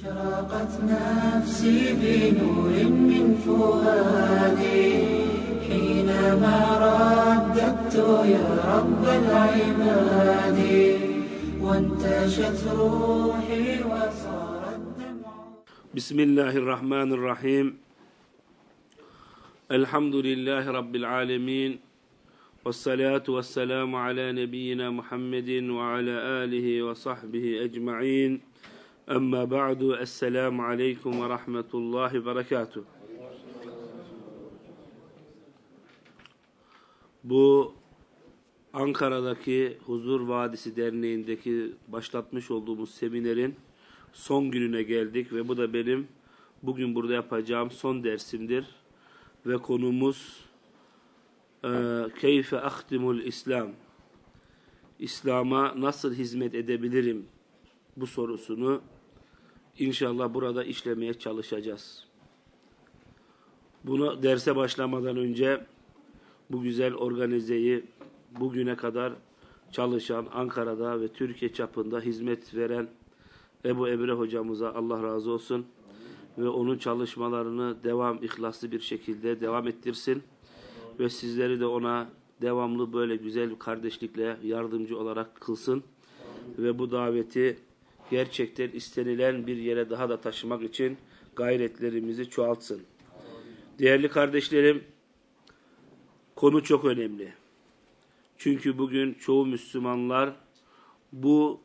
أشرقت نفسي بنور من فؤادي. حينما رددت يا رب العباد وانتشت روحي وصار الدمع بسم الله الرحمن الرحيم. الحمد لله رب العالمين والصلاة والسلام على نبينا محمد وعلى آله وصحبه أجمعين. Amma ba'du. Esselamu aleyküm ve rahmetullahi ve berekatuhu. Bu Ankara'daki Huzur Vadisi Derneği'ndeki başlatmış olduğumuz seminerin son gününe geldik ve bu da benim bugün burada yapacağım son dersimdir. Ve konumuz e, Keyfe ahdimul İslam İslam'a nasıl hizmet edebilirim bu sorusunu inşallah burada işlemeye çalışacağız. Bunu derse başlamadan önce bu güzel organizeyi bugüne kadar çalışan Ankara'da ve Türkiye çapında hizmet veren Ebu Emre hocamıza Allah razı olsun ve onun çalışmalarını devam ihlaslı bir şekilde devam ettirsin ve sizleri de ona devamlı böyle güzel kardeşlikle yardımcı olarak kılsın ve bu daveti gerçekten istenilen bir yere daha da taşımak için gayretlerimizi çoğaltsın. Değerli kardeşlerim, konu çok önemli. Çünkü bugün çoğu Müslümanlar bu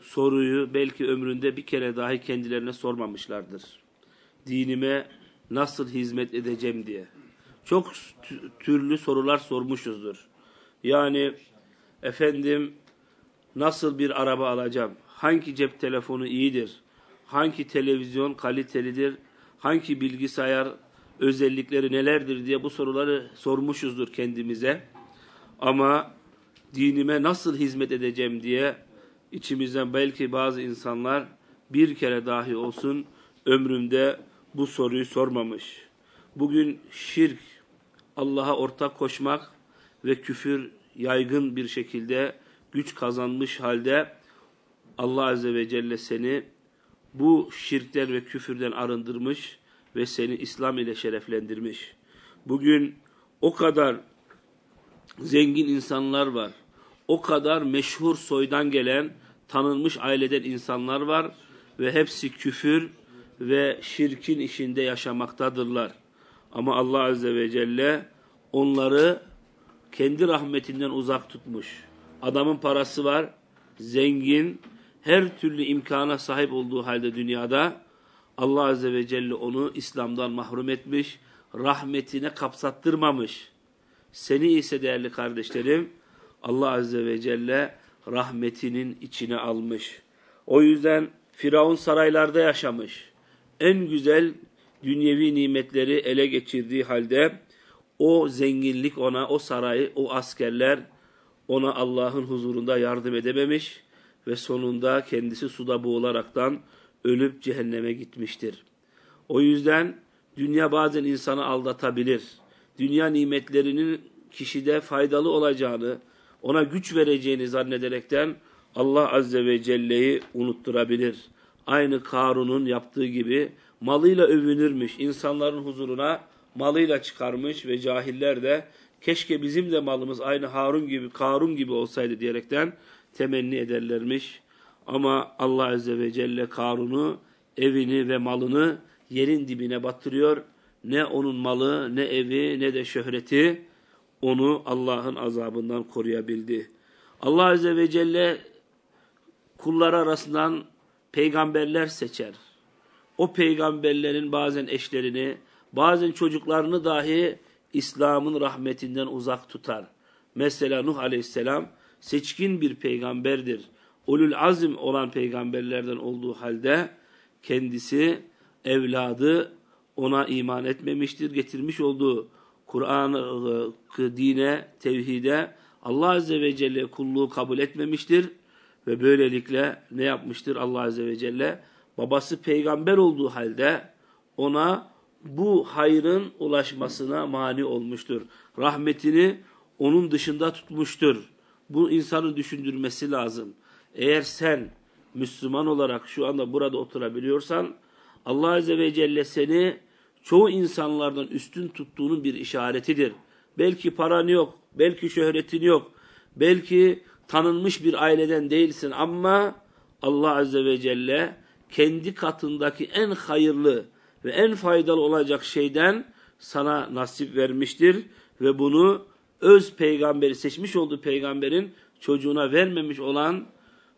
soruyu belki ömründe bir kere dahi kendilerine sormamışlardır. Dinime nasıl hizmet edeceğim diye. Çok türlü sorular sormuşuzdur. Yani efendim nasıl bir araba alacağım? Hangi cep telefonu iyidir? Hangi televizyon kalitelidir? Hangi bilgisayar özellikleri nelerdir diye bu soruları sormuşuzdur kendimize. Ama dinime nasıl hizmet edeceğim diye içimizden belki bazı insanlar bir kere dahi olsun ömrümde bu soruyu sormamış. Bugün şirk, Allah'a ortak koşmak ve küfür yaygın bir şekilde güç kazanmış halde Allah Azze ve Celle seni bu şirkten ve küfürden arındırmış ve seni İslam ile şereflendirmiş. Bugün o kadar zengin insanlar var. O kadar meşhur soydan gelen, tanınmış aileden insanlar var ve hepsi küfür ve şirkin işinde yaşamaktadırlar. Ama Allah Azze ve Celle onları kendi rahmetinden uzak tutmuş. Adamın parası var, zengin, her türlü imkana sahip olduğu halde dünyada Allah Azze ve Celle onu İslam'dan mahrum etmiş, rahmetine kapsattırmamış. Seni ise değerli kardeşlerim Allah Azze ve Celle rahmetinin içine almış. O yüzden Firavun saraylarda yaşamış. En güzel dünyevi nimetleri ele geçirdiği halde o zenginlik ona, o sarayı, o askerler ona Allah'ın huzurunda yardım edememiş ve sonunda kendisi suda boğularaktan ölüp cehenneme gitmiştir. O yüzden dünya bazen insanı aldatabilir. Dünya nimetlerinin kişide faydalı olacağını, ona güç vereceğini zannederekten Allah Azze ve Celle'yi unutturabilir. Aynı Karun'un yaptığı gibi malıyla övünürmüş, insanların huzuruna malıyla çıkarmış ve cahiller de keşke bizim de malımız aynı Harun gibi, Karun gibi olsaydı diyerekten temenni ederlermiş. Ama Allah Azze ve Celle Karun'u, evini ve malını yerin dibine batırıyor. Ne onun malı, ne evi, ne de şöhreti onu Allah'ın azabından koruyabildi. Allah Azze ve Celle kulları arasından peygamberler seçer. O peygamberlerin bazen eşlerini, bazen çocuklarını dahi İslam'ın rahmetinden uzak tutar. Mesela Nuh Aleyhisselam seçkin bir peygamberdir. Ulul azim olan peygamberlerden olduğu halde kendisi, evladı ona iman etmemiştir. Getirmiş olduğu Kur'an, dine, tevhide Allah Azze ve Celle kulluğu kabul etmemiştir. Ve böylelikle ne yapmıştır Allah Azze ve Celle? Babası peygamber olduğu halde ona bu hayrın ulaşmasına mani olmuştur. Rahmetini onun dışında tutmuştur. Bu insanı düşündürmesi lazım. Eğer sen Müslüman olarak şu anda burada oturabiliyorsan Allah Azze ve Celle seni çoğu insanlardan üstün tuttuğunun bir işaretidir. Belki paran yok, belki şöhretin yok, belki tanınmış bir aileden değilsin ama Allah Azze ve Celle kendi katındaki en hayırlı ve en faydalı olacak şeyden sana nasip vermiştir ve bunu öz peygamberi seçmiş olduğu peygamberin çocuğuna vermemiş olan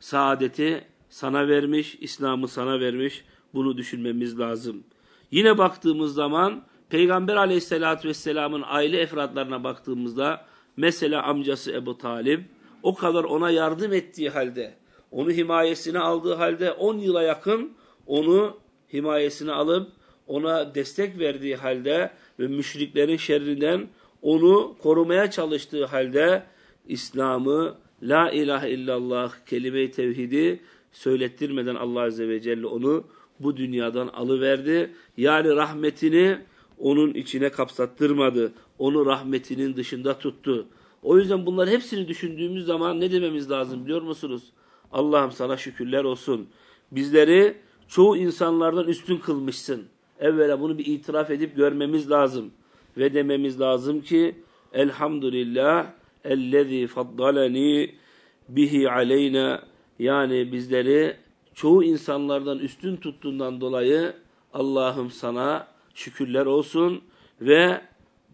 saadeti sana vermiş, İslam'ı sana vermiş. Bunu düşünmemiz lazım. Yine baktığımız zaman Peygamber aleyhissalatü vesselamın aile efratlarına baktığımızda mesela amcası Ebu Talib o kadar ona yardım ettiği halde onu himayesine aldığı halde 10 yıla yakın onu himayesine alıp ona destek verdiği halde ve müşriklerin şerrinden onu korumaya çalıştığı halde İslam'ı La ilahe illallah kelime-i tevhidi söylettirmeden Allah Azze ve Celle onu bu dünyadan alıverdi. Yani rahmetini onun içine kapsattırmadı. Onu rahmetinin dışında tuttu. O yüzden bunları hepsini düşündüğümüz zaman ne dememiz lazım biliyor musunuz? Allah'ım sana şükürler olsun. Bizleri çoğu insanlardan üstün kılmışsın. Evvela bunu bir itiraf edip görmemiz lazım. Ve dememiz lazım ki Elhamdülillah ellezî faddaleni bihi aleyna yani bizleri çoğu insanlardan üstün tuttuğundan dolayı Allah'ım sana şükürler olsun ve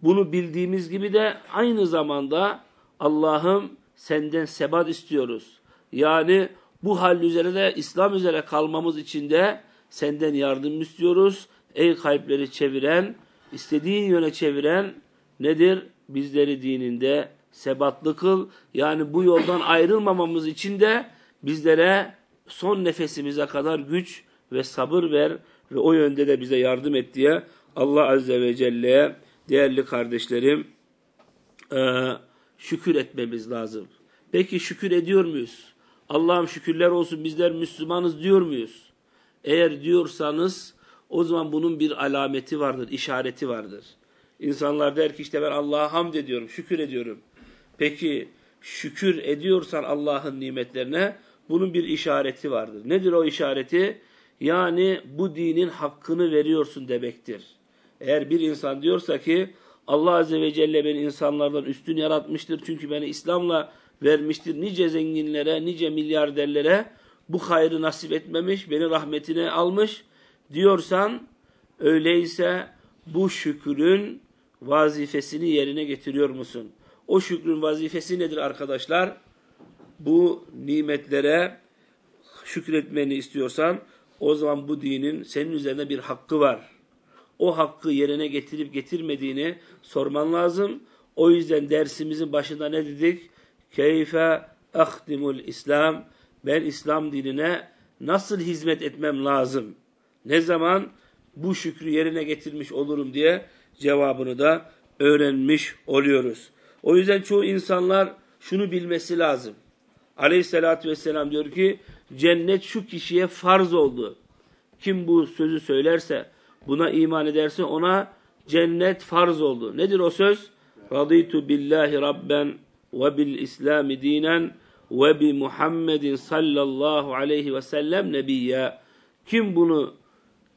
bunu bildiğimiz gibi de aynı zamanda Allah'ım senden sebat istiyoruz. Yani bu hal üzere de İslam üzere kalmamız için de senden yardım istiyoruz. Ey kalpleri çeviren, istediğin yöne çeviren nedir? Bizleri dininde sebatlı kıl. Yani bu yoldan ayrılmamamız için de bizlere son nefesimize kadar güç ve sabır ver ve o yönde de bize yardım et diye Allah Azze ve Celle'ye değerli kardeşlerim şükür etmemiz lazım. Peki şükür ediyor muyuz? Allah'ım şükürler olsun bizler Müslümanız diyor muyuz? Eğer diyorsanız o zaman bunun bir alameti vardır, işareti vardır. İnsanlar der ki işte ben Allah'a hamd ediyorum, şükür ediyorum. Peki şükür ediyorsan Allah'ın nimetlerine bunun bir işareti vardır. Nedir o işareti? Yani bu dinin hakkını veriyorsun demektir. Eğer bir insan diyorsa ki Allah Azze ve Celle beni insanlardan üstün yaratmıştır çünkü beni İslam'la vermiştir. Nice zenginlere, nice milyarderlere bu hayrı nasip etmemiş, beni rahmetine almış diyorsan öyleyse bu şükrün vazifesini yerine getiriyor musun? O şükrün vazifesi nedir arkadaşlar? Bu nimetlere şükretmeni istiyorsan o zaman bu dinin senin üzerinde bir hakkı var. O hakkı yerine getirip getirmediğini sorman lazım. O yüzden dersimizin başında ne dedik? Keyfe ahdimul İslam. Ben İslam dinine nasıl hizmet etmem lazım? Ne zaman bu şükrü yerine getirmiş olurum diye cevabını da öğrenmiş oluyoruz. O yüzden çoğu insanlar şunu bilmesi lazım. Aleyhissalatü vesselam diyor ki cennet şu kişiye farz oldu. Kim bu sözü söylerse buna iman ederse ona cennet farz oldu. Nedir o söz? Raditu billahi rabben ve bil islami dinen ve bi Muhammedin sallallahu aleyhi ve sellem nebiyya. Kim bunu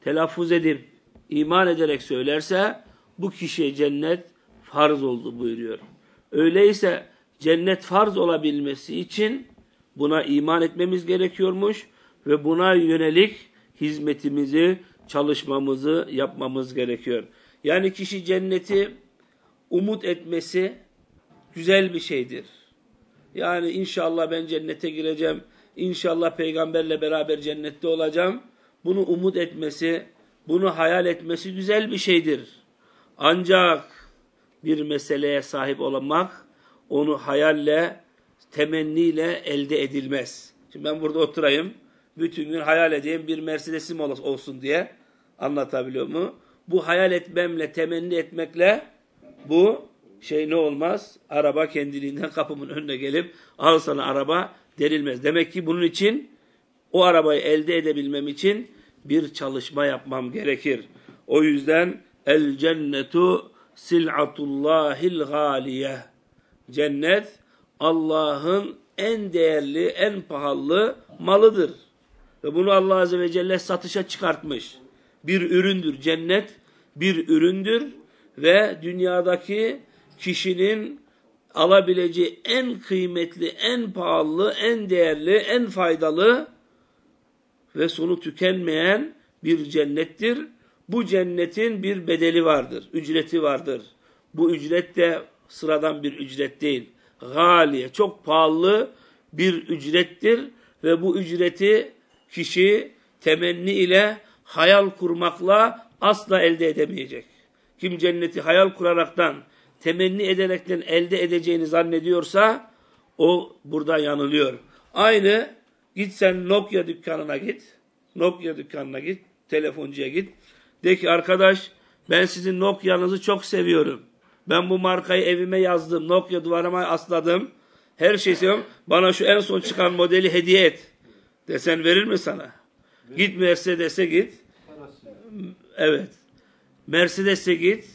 telaffuz edip iman ederek söylerse bu kişiye cennet farz oldu buyuruyor. Öyleyse cennet farz olabilmesi için buna iman etmemiz gerekiyormuş ve buna yönelik hizmetimizi, çalışmamızı yapmamız gerekiyor. Yani kişi cenneti umut etmesi güzel bir şeydir. Yani inşallah ben cennete gireceğim, inşallah peygamberle beraber cennette olacağım. Bunu umut etmesi, bunu hayal etmesi güzel bir şeydir. Ancak bir meseleye sahip olmak onu hayalle, temenniyle elde edilmez. Şimdi ben burada oturayım, bütün gün hayal edeyim bir Mercedes'im olsun diye anlatabiliyor mu? Bu hayal etmemle, temenni etmekle bu şey ne olmaz? Araba kendiliğinden kapımın önüne gelip al sana araba denilmez. Demek ki bunun için o arabayı elde edebilmem için bir çalışma yapmam gerekir. O yüzden el cennetu sil'atullahil galiye. Cennet Allah'ın en değerli, en pahalı malıdır. Ve bunu Allah Azze ve Celle satışa çıkartmış. Bir üründür. Cennet bir üründür ve dünyadaki kişinin alabileceği en kıymetli, en pahalı, en değerli, en faydalı ve sonu tükenmeyen bir cennettir. Bu cennetin bir bedeli vardır, ücreti vardır. Bu ücret de sıradan bir ücret değil. Galiye, çok pahalı bir ücrettir ve bu ücreti kişi temenni ile hayal kurmakla asla elde edemeyecek. Kim cenneti hayal kuraraktan, temenni ederekten elde edeceğini zannediyorsa o burada yanılıyor. Aynı git sen Nokia dükkanına git. Nokia dükkanına git. Telefoncuya git. De ki arkadaş ben sizin Nokia'nızı çok seviyorum. Ben bu markayı evime yazdım. Nokia duvarıma asladım. Her şey seviyorum. Bana şu en son çıkan modeli hediye et. Desen verir mi sana? Git Mercedes'e git. Evet. Mercedes'e git.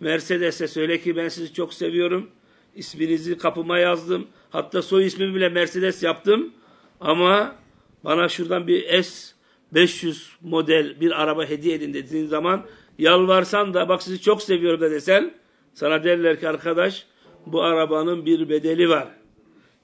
Mercedes'e söyle ki ben sizi çok seviyorum. İsminizi kapıma yazdım. Hatta soy ismimi bile Mercedes yaptım. Ama bana şuradan bir S 500 model bir araba hediye edin dediğin zaman yalvarsan da bak sizi çok seviyorum da desen sana derler ki arkadaş bu arabanın bir bedeli var.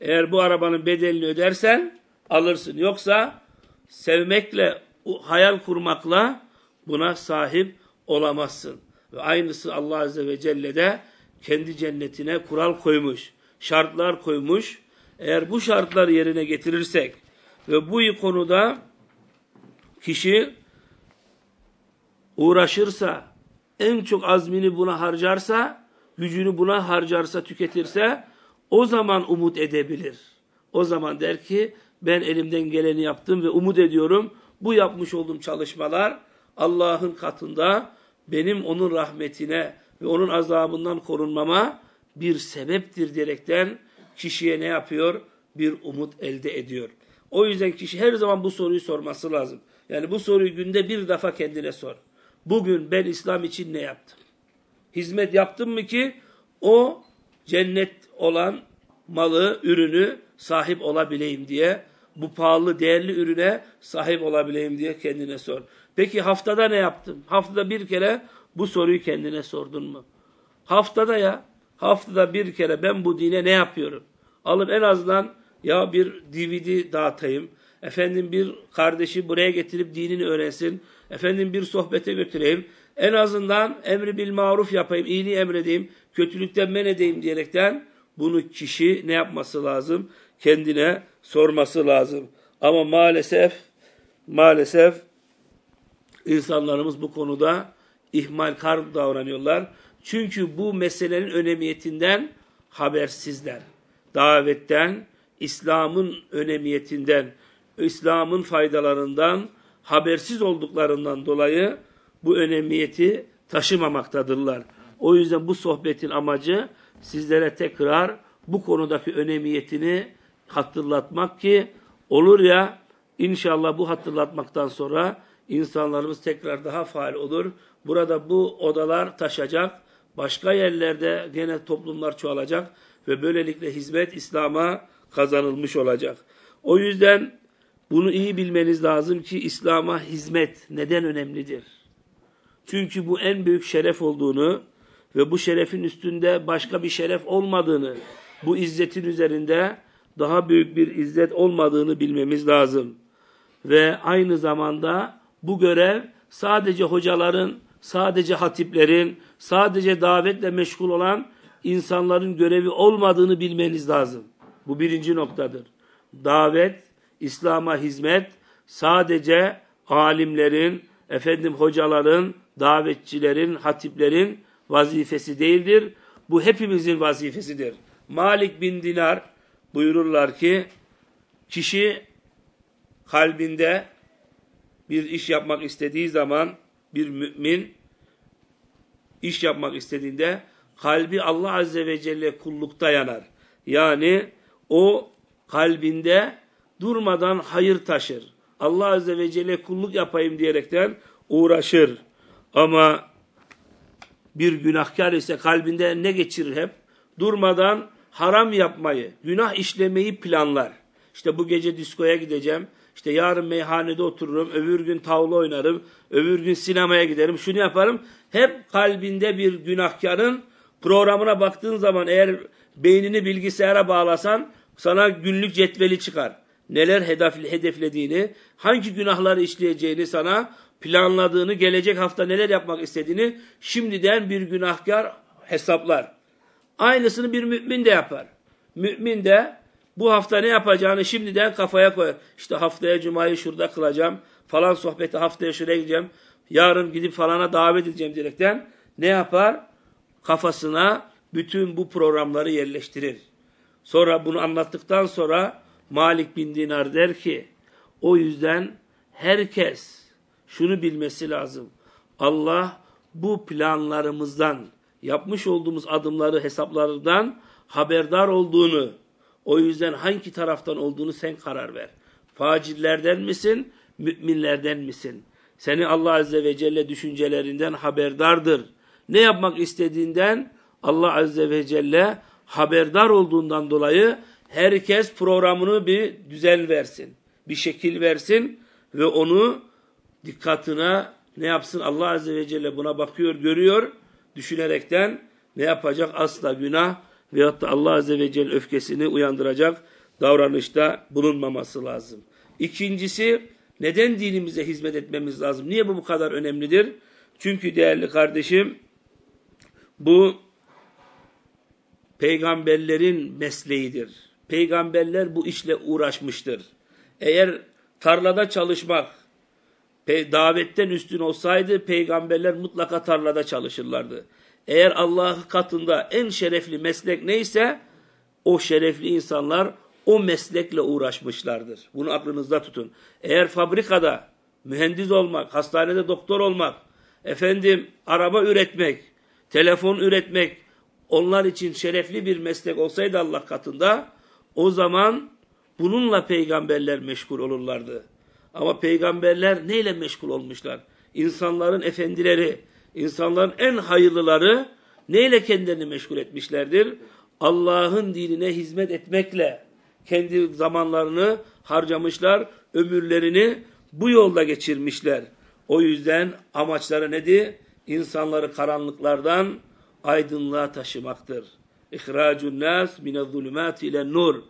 Eğer bu arabanın bedelini ödersen alırsın. Yoksa sevmekle, hayal kurmakla buna sahip olamazsın. Ve aynısı Allah Azze ve Celle de kendi cennetine kural koymuş, şartlar koymuş. Eğer bu şartları yerine getirirsek ve bu konuda kişi uğraşırsa, en çok azmini buna harcarsa, gücünü buna harcarsa, tüketirse o zaman umut edebilir. O zaman der ki ben elimden geleni yaptım ve umut ediyorum bu yapmış olduğum çalışmalar Allah'ın katında benim onun rahmetine ve onun azabından korunmama bir sebeptir diyerekten kişiye ne yapıyor? Bir umut elde ediyor. O yüzden kişi her zaman bu soruyu sorması lazım. Yani bu soruyu günde bir defa kendine sor. Bugün ben İslam için ne yaptım? Hizmet yaptım mı ki o cennet olan malı, ürünü sahip olabileyim diye bu pahalı, değerli ürüne sahip olabileyim diye kendine sor. Peki haftada ne yaptın? Haftada bir kere bu soruyu kendine sordun mu? Haftada ya, haftada bir kere ben bu dine ne yapıyorum? Alıp en azından ya bir DVD dağıtayım, efendim bir kardeşi buraya getirip dinini öğrensin, efendim bir sohbete götüreyim, en azından emri bil maruf yapayım, iyiliği emredeyim, kötülükten men edeyim diyerekten bunu kişi ne yapması lazım? Kendine sorması lazım. Ama maalesef maalesef insanlarımız bu konuda ihmalkar davranıyorlar. Çünkü bu meselenin önemiyetinden habersizler. Davetten, İslam'ın önemiyetinden, İslam'ın faydalarından habersiz olduklarından dolayı bu önemiyeti taşımamaktadırlar. O yüzden bu sohbetin amacı sizlere tekrar bu konudaki önemiyetini hatırlatmak ki olur ya inşallah bu hatırlatmaktan sonra insanlarımız tekrar daha faal olur. Burada bu odalar taşacak. Başka yerlerde gene toplumlar çoğalacak ve böylelikle hizmet İslam'a kazanılmış olacak. O yüzden bunu iyi bilmeniz lazım ki İslam'a hizmet neden önemlidir? Çünkü bu en büyük şeref olduğunu ve bu şerefin üstünde başka bir şeref olmadığını, bu izzetin üzerinde daha büyük bir izzet olmadığını bilmemiz lazım. Ve aynı zamanda bu görev sadece hocaların, sadece hatiplerin, sadece davetle meşgul olan insanların görevi olmadığını bilmeniz lazım. Bu birinci noktadır. Davet, İslam'a hizmet sadece alimlerin, efendim hocaların, davetçilerin, hatiplerin vazifesi değildir. Bu hepimizin vazifesidir. Malik bin Dinar buyururlar ki kişi kalbinde bir iş yapmak istediği zaman bir mümin iş yapmak istediğinde kalbi Allah Azze ve Celle kullukta yanar. Yani o kalbinde durmadan hayır taşır. Allah Azze ve Celle kulluk yapayım diyerekten uğraşır. Ama bir günahkar ise kalbinde ne geçirir hep? Durmadan haram yapmayı, günah işlemeyi planlar. İşte bu gece diskoya gideceğim, İşte yarın meyhanede otururum, öbür gün tavla oynarım, öbür gün sinemaya giderim, şunu yaparım. Hep kalbinde bir günahkarın programına baktığın zaman eğer beynini bilgisayara bağlasan sana günlük cetveli çıkar. Neler hedef, hedeflediğini, hangi günahları işleyeceğini sana planladığını, gelecek hafta neler yapmak istediğini şimdiden bir günahkar hesaplar. Aynısını bir mümin de yapar. Mümin de bu hafta ne yapacağını şimdiden kafaya koyar. İşte haftaya cumayı şurada kılacağım. Falan sohbeti haftaya şuraya gideceğim. Yarın gidip falana davet edeceğim diyerekten ne yapar? Kafasına bütün bu programları yerleştirir. Sonra bunu anlattıktan sonra Malik bin Dinar der ki o yüzden herkes şunu bilmesi lazım. Allah bu planlarımızdan yapmış olduğumuz adımları hesaplarından haberdar olduğunu o yüzden hangi taraftan olduğunu sen karar ver. Facirlerden misin, müminlerden misin? Seni Allah Azze ve Celle düşüncelerinden haberdardır. Ne yapmak istediğinden Allah Azze ve Celle haberdar olduğundan dolayı herkes programını bir düzen versin. Bir şekil versin ve onu dikkatine ne yapsın? Allah Azze ve Celle buna bakıyor, görüyor. Düşünerekten ne yapacak? Asla günah veyahut da Allah Azze ve Celle öfkesini uyandıracak davranışta bulunmaması lazım. İkincisi neden dinimize hizmet etmemiz lazım? Niye bu bu kadar önemlidir? Çünkü değerli kardeşim bu peygamberlerin mesleğidir. Peygamberler bu işle uğraşmıştır. Eğer tarlada çalışmak davetten üstün olsaydı peygamberler mutlaka tarlada çalışırlardı. Eğer Allah katında en şerefli meslek neyse o şerefli insanlar o meslekle uğraşmışlardır. Bunu aklınızda tutun. Eğer fabrikada mühendis olmak, hastanede doktor olmak, efendim araba üretmek, telefon üretmek onlar için şerefli bir meslek olsaydı Allah katında o zaman bununla peygamberler meşgul olurlardı. Ama peygamberler neyle meşgul olmuşlar? İnsanların efendileri, insanların en hayırlıları neyle kendilerini meşgul etmişlerdir? Allah'ın dinine hizmet etmekle kendi zamanlarını harcamışlar, ömürlerini bu yolda geçirmişler. O yüzden amaçları nedir? İnsanları karanlıklardan aydınlığa taşımaktır. İhracun nas mine zulümat ile nur.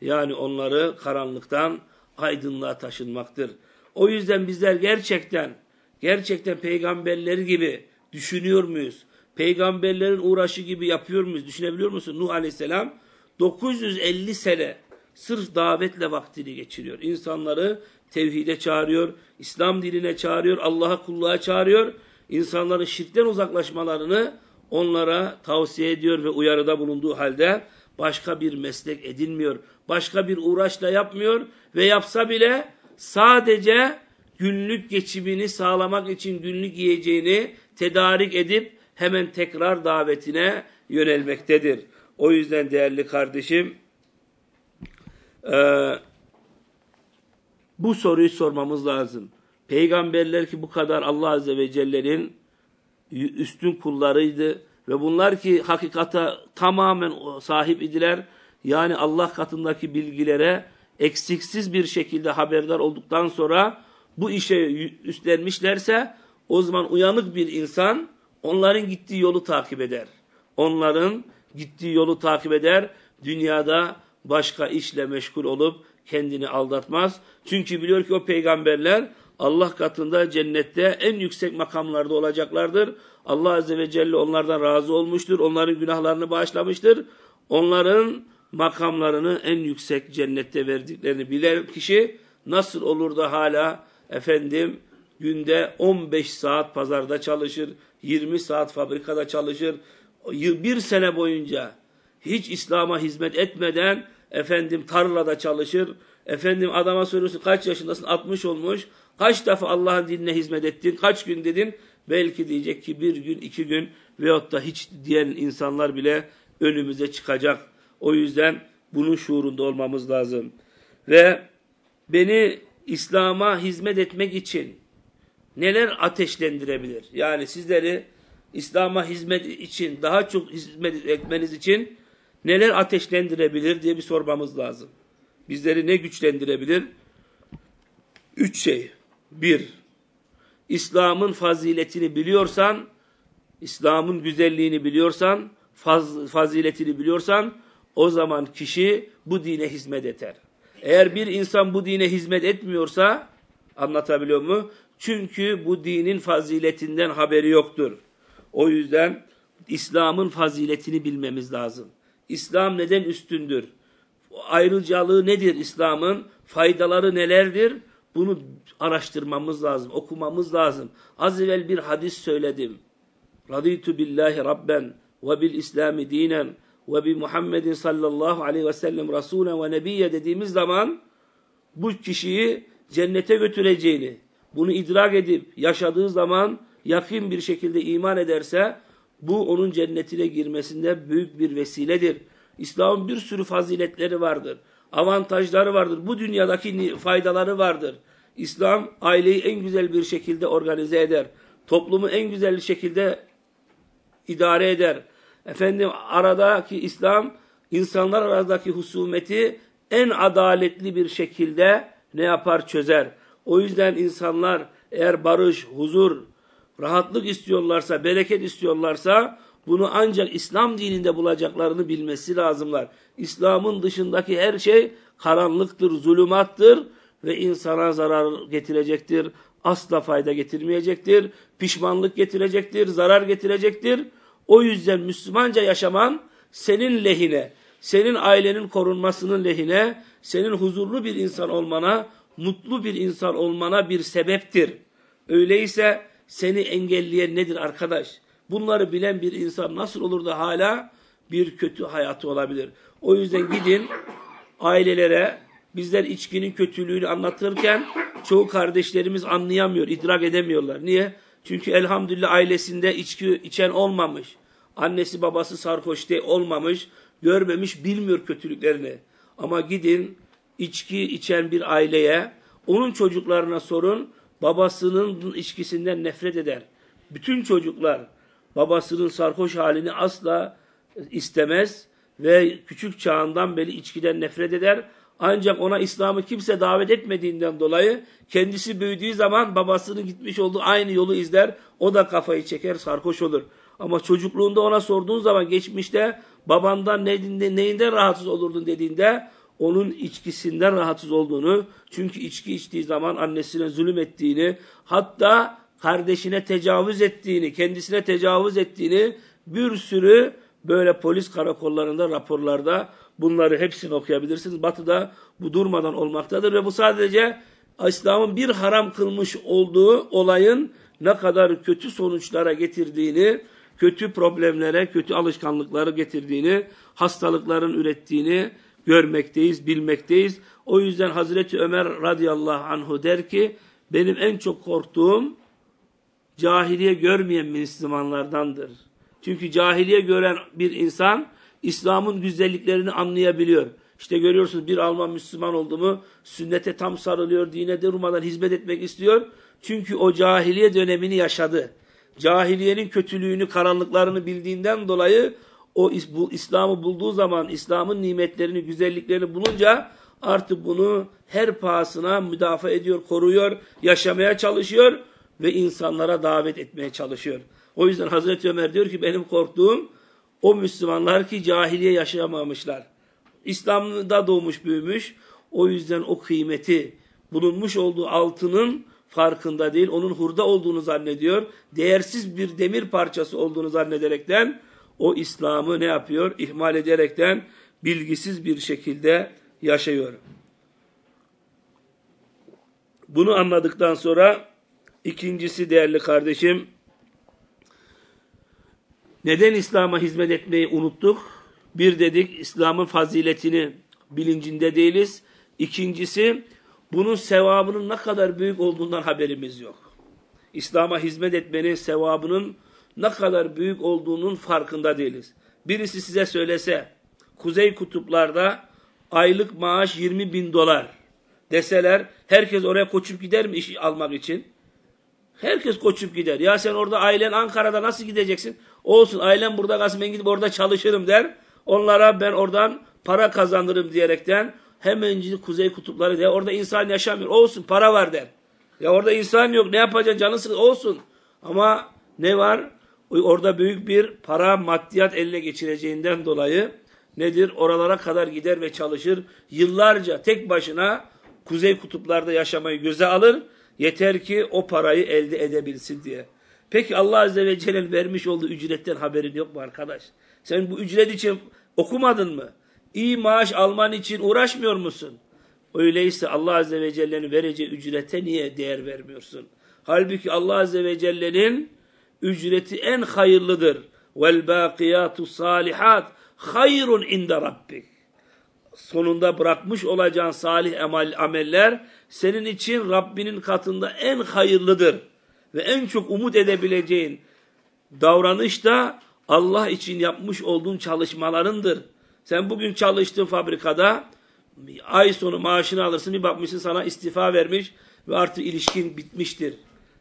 Yani onları karanlıktan aydınlığa taşınmaktır. O yüzden bizler gerçekten gerçekten peygamberleri gibi düşünüyor muyuz? Peygamberlerin uğraşı gibi yapıyor muyuz? Düşünebiliyor musun? Nuh Aleyhisselam 950 sene sırf davetle vaktini geçiriyor. İnsanları tevhide çağırıyor, İslam diline çağırıyor, Allah'a kulluğa çağırıyor. İnsanların şirkten uzaklaşmalarını onlara tavsiye ediyor ve uyarıda bulunduğu halde başka bir meslek edinmiyor. Başka bir uğraşla yapmıyor ve yapsa bile sadece günlük geçimini sağlamak için günlük yiyeceğini tedarik edip hemen tekrar davetine yönelmektedir. O yüzden değerli kardeşim e, bu soruyu sormamız lazım. Peygamberler ki bu kadar Allah Azze ve Celle'nin üstün kullarıydı ve bunlar ki hakikata tamamen sahip idiler. Yani Allah katındaki bilgilere eksiksiz bir şekilde haberdar olduktan sonra bu işe üstlenmişlerse o zaman uyanık bir insan onların gittiği yolu takip eder. Onların gittiği yolu takip eder. Dünyada başka işle meşgul olup kendini aldatmaz. Çünkü biliyor ki o peygamberler Allah katında cennette en yüksek makamlarda olacaklardır. Allah Azze ve Celle onlardan razı olmuştur. Onların günahlarını bağışlamıştır. Onların makamlarını en yüksek cennette verdiklerini bilen kişi nasıl olur da hala efendim günde 15 saat pazarda çalışır, 20 saat fabrikada çalışır, bir sene boyunca hiç İslam'a hizmet etmeden efendim tarlada çalışır, efendim adama soruyorsun kaç yaşındasın? 60 olmuş, kaç defa Allah'ın dinine hizmet ettin, kaç gün dedin, belki diyecek ki bir gün, iki gün veyahut da hiç diyen insanlar bile önümüze çıkacak. O yüzden bunun şuurunda olmamız lazım. Ve beni İslam'a hizmet etmek için neler ateşlendirebilir? Yani sizleri İslam'a hizmet için, daha çok hizmet etmeniz için neler ateşlendirebilir diye bir sormamız lazım. Bizleri ne güçlendirebilir? Üç şey. Bir, İslam'ın faziletini biliyorsan, İslam'ın güzelliğini biliyorsan, faz, faziletini biliyorsan, o zaman kişi bu dine hizmet eder. Eğer bir insan bu dine hizmet etmiyorsa, anlatabiliyor mu? Çünkü bu dinin faziletinden haberi yoktur. O yüzden İslam'ın faziletini bilmemiz lazım. İslam neden üstündür? Ayrıcalığı nedir İslam'ın? Faydaları nelerdir? Bunu araştırmamız lazım, okumamız lazım. Az evvel bir hadis söyledim. Raditu billahi rabben ve bil islami dinen ve bi Muhammedin sallallahu aleyhi ve sellem rasulen ve nebiyye dediğimiz zaman bu kişiyi cennete götüreceğini, bunu idrak edip yaşadığı zaman yakın bir şekilde iman ederse bu onun cennetine girmesinde büyük bir vesiledir. İslam'ın bir sürü faziletleri vardır. Avantajları vardır. Bu dünyadaki faydaları vardır. İslam aileyi en güzel bir şekilde organize eder. Toplumu en güzel şekilde idare eder. Efendim aradaki İslam insanlar aradaki husumeti en adaletli bir şekilde ne yapar çözer. O yüzden insanlar eğer barış, huzur, rahatlık istiyorlarsa, bereket istiyorlarsa bunu ancak İslam dininde bulacaklarını bilmesi lazımlar. İslam'ın dışındaki her şey karanlıktır, zulümattır ve insana zarar getirecektir. Asla fayda getirmeyecektir. Pişmanlık getirecektir, zarar getirecektir. O yüzden Müslümanca yaşaman senin lehine, senin ailenin korunmasının lehine, senin huzurlu bir insan olmana, mutlu bir insan olmana bir sebeptir. Öyleyse seni engelleyen nedir arkadaş? Bunları bilen bir insan nasıl olur da hala bir kötü hayatı olabilir? O yüzden gidin ailelere bizler içkinin kötülüğünü anlatırken çoğu kardeşlerimiz anlayamıyor, idrak edemiyorlar. Niye? Çünkü elhamdülillah ailesinde içki içen olmamış. Annesi babası sarhoş olmamış, görmemiş, bilmiyor kötülüklerini. Ama gidin içki içen bir aileye, onun çocuklarına sorun, babasının içkisinden nefret eder. Bütün çocuklar babasının sarhoş halini asla istemez ve küçük çağından beri içkiden nefret eder. Ancak ona İslam'ı kimse davet etmediğinden dolayı kendisi büyüdüğü zaman babasının gitmiş olduğu aynı yolu izler. O da kafayı çeker, sarhoş olur. Ama çocukluğunda ona sorduğun zaman geçmişte babandan neyinden, neyinden rahatsız olurdun dediğinde onun içkisinden rahatsız olduğunu, çünkü içki içtiği zaman annesine zulüm ettiğini, hatta kardeşine tecavüz ettiğini, kendisine tecavüz ettiğini bir sürü böyle polis karakollarında, raporlarda bunları hepsini okuyabilirsiniz. Batı'da bu durmadan olmaktadır ve bu sadece İslam'ın bir haram kılmış olduğu olayın ne kadar kötü sonuçlara getirdiğini, kötü problemlere, kötü alışkanlıkları getirdiğini, hastalıkların ürettiğini görmekteyiz, bilmekteyiz. O yüzden Hazreti Ömer radıyallahu anhu der ki, benim en çok korktuğum cahiliye görmeyen Müslümanlardandır. Çünkü cahiliye gören bir insan İslam'ın güzelliklerini anlayabiliyor. İşte görüyorsunuz bir Alman Müslüman oldu mu sünnete tam sarılıyor, dine durmadan hizmet etmek istiyor. Çünkü o cahiliye dönemini yaşadı. Cahiliyenin kötülüğünü, karanlıklarını bildiğinden dolayı o bu İslam'ı bulduğu zaman İslam'ın nimetlerini, güzelliklerini bulunca artık bunu her pahasına müdafaa ediyor, koruyor, yaşamaya çalışıyor ve insanlara davet etmeye çalışıyor. O yüzden Hazreti Ömer diyor ki benim korktuğum o Müslümanlar ki cahiliye yaşayamamışlar. İslam'da doğmuş büyümüş. O yüzden o kıymeti bulunmuş olduğu altının farkında değil. Onun hurda olduğunu zannediyor. Değersiz bir demir parçası olduğunu zannederekten o İslam'ı ne yapıyor? İhmal ederekten bilgisiz bir şekilde yaşıyor. Bunu anladıktan sonra ikincisi değerli kardeşim neden İslam'a hizmet etmeyi unuttuk? Bir dedik İslam'ın faziletini bilincinde değiliz. İkincisi bunun sevabının ne kadar büyük olduğundan haberimiz yok. İslam'a hizmet etmenin sevabının ne kadar büyük olduğunun farkında değiliz. Birisi size söylese kuzey kutuplarda aylık maaş 20 bin dolar deseler herkes oraya koçup gider mi iş almak için? Herkes koçup gider. Ya sen orada ailen Ankara'da nasıl gideceksin? Olsun ailem burada kalsın ben gidip orada çalışırım der. Onlara ben oradan para kazanırım diyerekten hemencik kuzey kutupları der. Orada insan yaşamıyor. Olsun para var der. Ya orada insan yok. Ne yapacaksın? Canı sıkı olsun. Ama ne var? Orada büyük bir para maddiyat eline geçireceğinden dolayı nedir? Oralara kadar gider ve çalışır. Yıllarca tek başına kuzey kutuplarda yaşamayı göze alır. Yeter ki o parayı elde edebilsin diye. Peki Allah Azze ve Celle'nin vermiş olduğu ücretten haberin yok mu arkadaş? Sen bu ücret için okumadın mı? İyi maaş alman için uğraşmıyor musun? Öyleyse Allah Azze ve Celle'nin vereceği ücrete niye değer vermiyorsun? Halbuki Allah Azze ve Celle'nin ücreti en hayırlıdır. Vel baqiyatu salihat hayrun inde rabbik. Sonunda bırakmış olacağın salih amel, ameller senin için Rabbinin katında en hayırlıdır. Ve en çok umut edebileceğin davranış da Allah için yapmış olduğun çalışmalarındır. Sen bugün çalıştığın fabrikada ay sonu maaşını alırsın bir bakmışsın sana istifa vermiş ve artık ilişkin bitmiştir.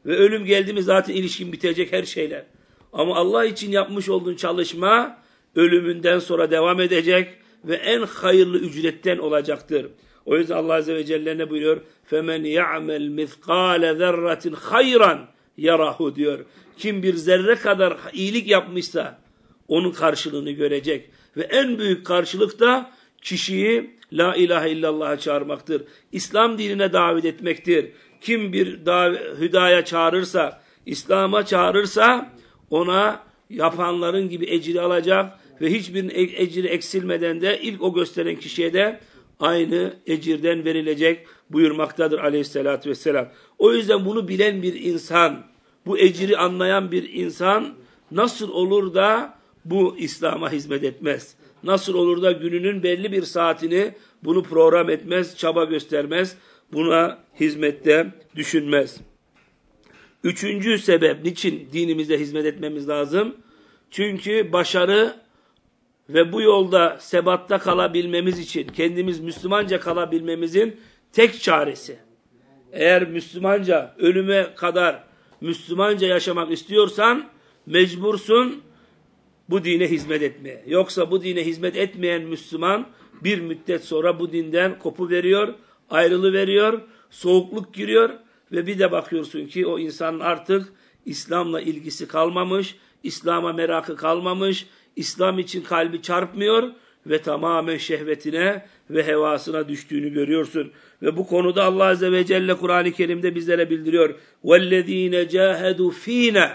Ve ölüm geldi mi zaten ilişkin bitecek her şeyler. Ama Allah için yapmış olduğun çalışma ölümünden sonra devam edecek ve en hayırlı ücretten olacaktır. O yüzden Allah Azze ve Celle ne buyuruyor? فَمَنْ يَعْمَلْ مِثْقَالَ ذَرَّةٍ خَيْرًا yarahu diyor. Kim bir zerre kadar iyilik yapmışsa onun karşılığını görecek. Ve en büyük karşılık da kişiyi la ilahe illallah'a çağırmaktır. İslam dinine davet etmektir. Kim bir hüdaya çağırırsa, İslam'a çağırırsa ona yapanların gibi ecri alacak ve hiçbir ecri eksilmeden de ilk o gösteren kişiye de aynı ecirden verilecek buyurmaktadır aleyhissalatü vesselam. O yüzden bunu bilen bir insan, bu ecri anlayan bir insan nasıl olur da bu İslam'a hizmet etmez? Nasıl olur da gününün belli bir saatini bunu program etmez, çaba göstermez, buna hizmette düşünmez. Üçüncü sebep, niçin dinimize hizmet etmemiz lazım? Çünkü başarı ve bu yolda sebatta kalabilmemiz için, kendimiz Müslümanca kalabilmemizin tek çaresi. Eğer Müslümanca, ölüme kadar Müslümanca yaşamak istiyorsan, mecbursun bu dine hizmet etmeye. Yoksa bu dine hizmet etmeyen Müslüman bir müddet sonra bu dinden kopu veriyor, ayrılı veriyor, soğukluk giriyor ve bir de bakıyorsun ki o insanın artık İslam'la ilgisi kalmamış, İslam'a merakı kalmamış, İslam için kalbi çarpmıyor ve tamamen şehvetine ve hevasına düştüğünü görüyorsun. Ve bu konuda Allah Azze ve Celle Kur'an-ı Kerim'de bizlere bildiriyor. وَالَّذ۪ينَ جَاهَدُوا ف۪ينَ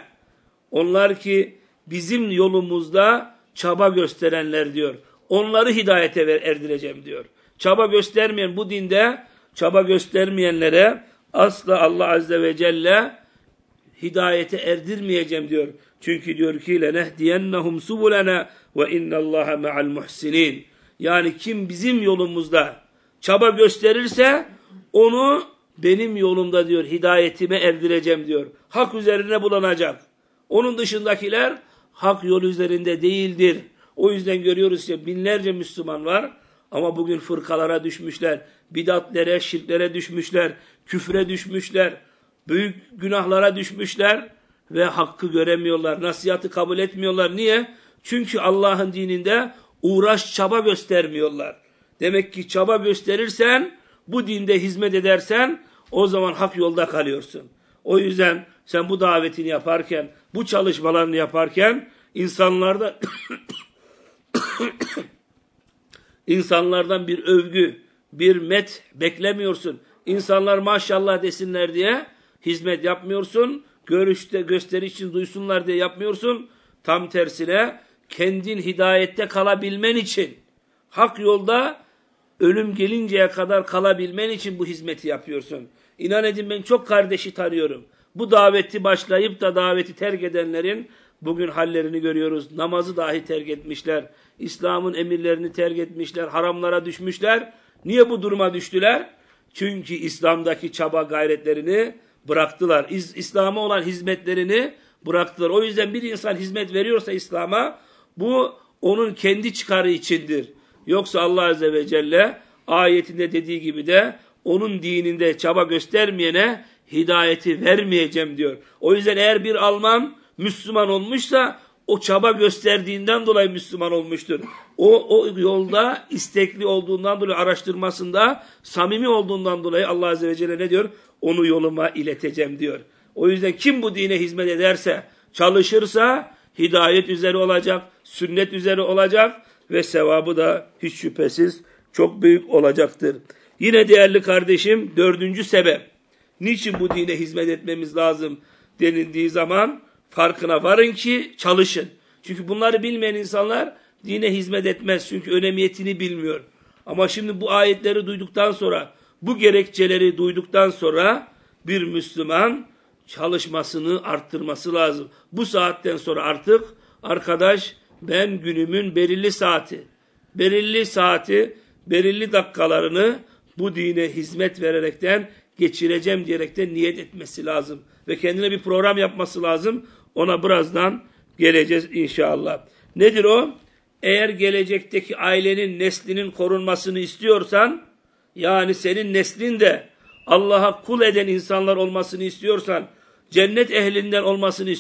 Onlar ki bizim yolumuzda çaba gösterenler diyor. Onları hidayete ver, erdireceğim diyor. Çaba göstermeyen bu dinde çaba göstermeyenlere asla Allah Azze ve Celle hidayete erdirmeyeceğim diyor. Çünkü diyor ki lenehdiyennahum subulana ve innallaha ma'al muhsinin. Yani kim bizim yolumuzda çaba gösterirse onu benim yolumda diyor hidayetime erdireceğim diyor. Hak üzerine bulanacak. Onun dışındakiler hak yol üzerinde değildir. O yüzden görüyoruz ki binlerce Müslüman var ama bugün fırkalara düşmüşler, bidatlere, şirklere düşmüşler, küfre düşmüşler, büyük günahlara düşmüşler ve hakkı göremiyorlar, nasihatı kabul etmiyorlar. Niye? Çünkü Allah'ın dininde uğraş çaba göstermiyorlar. Demek ki çaba gösterirsen, bu dinde hizmet edersen o zaman hak yolda kalıyorsun. O yüzden sen bu davetini yaparken, bu çalışmalarını yaparken insanlarda insanlardan bir övgü, bir met beklemiyorsun. İnsanlar maşallah desinler diye hizmet yapmıyorsun. Görüşte gösteri için duysunlar diye yapmıyorsun. Tam tersine kendin hidayette kalabilmen için hak yolda ölüm gelinceye kadar kalabilmen için bu hizmeti yapıyorsun. İnan edin ben çok kardeşi tanıyorum. Bu daveti başlayıp da daveti terk edenlerin bugün hallerini görüyoruz. Namazı dahi terk etmişler. İslam'ın emirlerini terk etmişler. Haramlara düşmüşler. Niye bu duruma düştüler? Çünkü İslam'daki çaba gayretlerini bıraktılar. İslam'a olan hizmetlerini bıraktılar. O yüzden bir insan hizmet veriyorsa İslam'a bu onun kendi çıkarı içindir. Yoksa Allah Azze ve Celle ayetinde dediği gibi de onun dininde çaba göstermeyene hidayeti vermeyeceğim diyor. O yüzden eğer bir Alman Müslüman olmuşsa o çaba gösterdiğinden dolayı Müslüman olmuştur. O, o yolda istekli olduğundan dolayı araştırmasında samimi olduğundan dolayı Allah Azze ve Celle ne diyor? Onu yoluma ileteceğim diyor. O yüzden kim bu dine hizmet ederse, çalışırsa hidayet üzere olacak, sünnet üzere olacak ve sevabı da hiç şüphesiz çok büyük olacaktır. Yine değerli kardeşim dördüncü sebep. Niçin bu dine hizmet etmemiz lazım denildiği zaman farkına varın ki çalışın. Çünkü bunları bilmeyen insanlar dine hizmet etmez. Çünkü önemiyetini bilmiyor. Ama şimdi bu ayetleri duyduktan sonra, bu gerekçeleri duyduktan sonra bir Müslüman çalışmasını arttırması lazım. Bu saatten sonra artık arkadaş ben günümün belirli saati, belirli saati, belirli dakikalarını bu dine hizmet vererekten geçireceğim diyerekten niyet etmesi lazım. Ve kendine bir program yapması lazım. Ona birazdan geleceğiz inşallah. Nedir o? Eğer gelecekteki ailenin, neslinin korunmasını istiyorsan, yani senin neslin de Allah'a kul eden insanlar olmasını istiyorsan, cennet ehlinden olmasını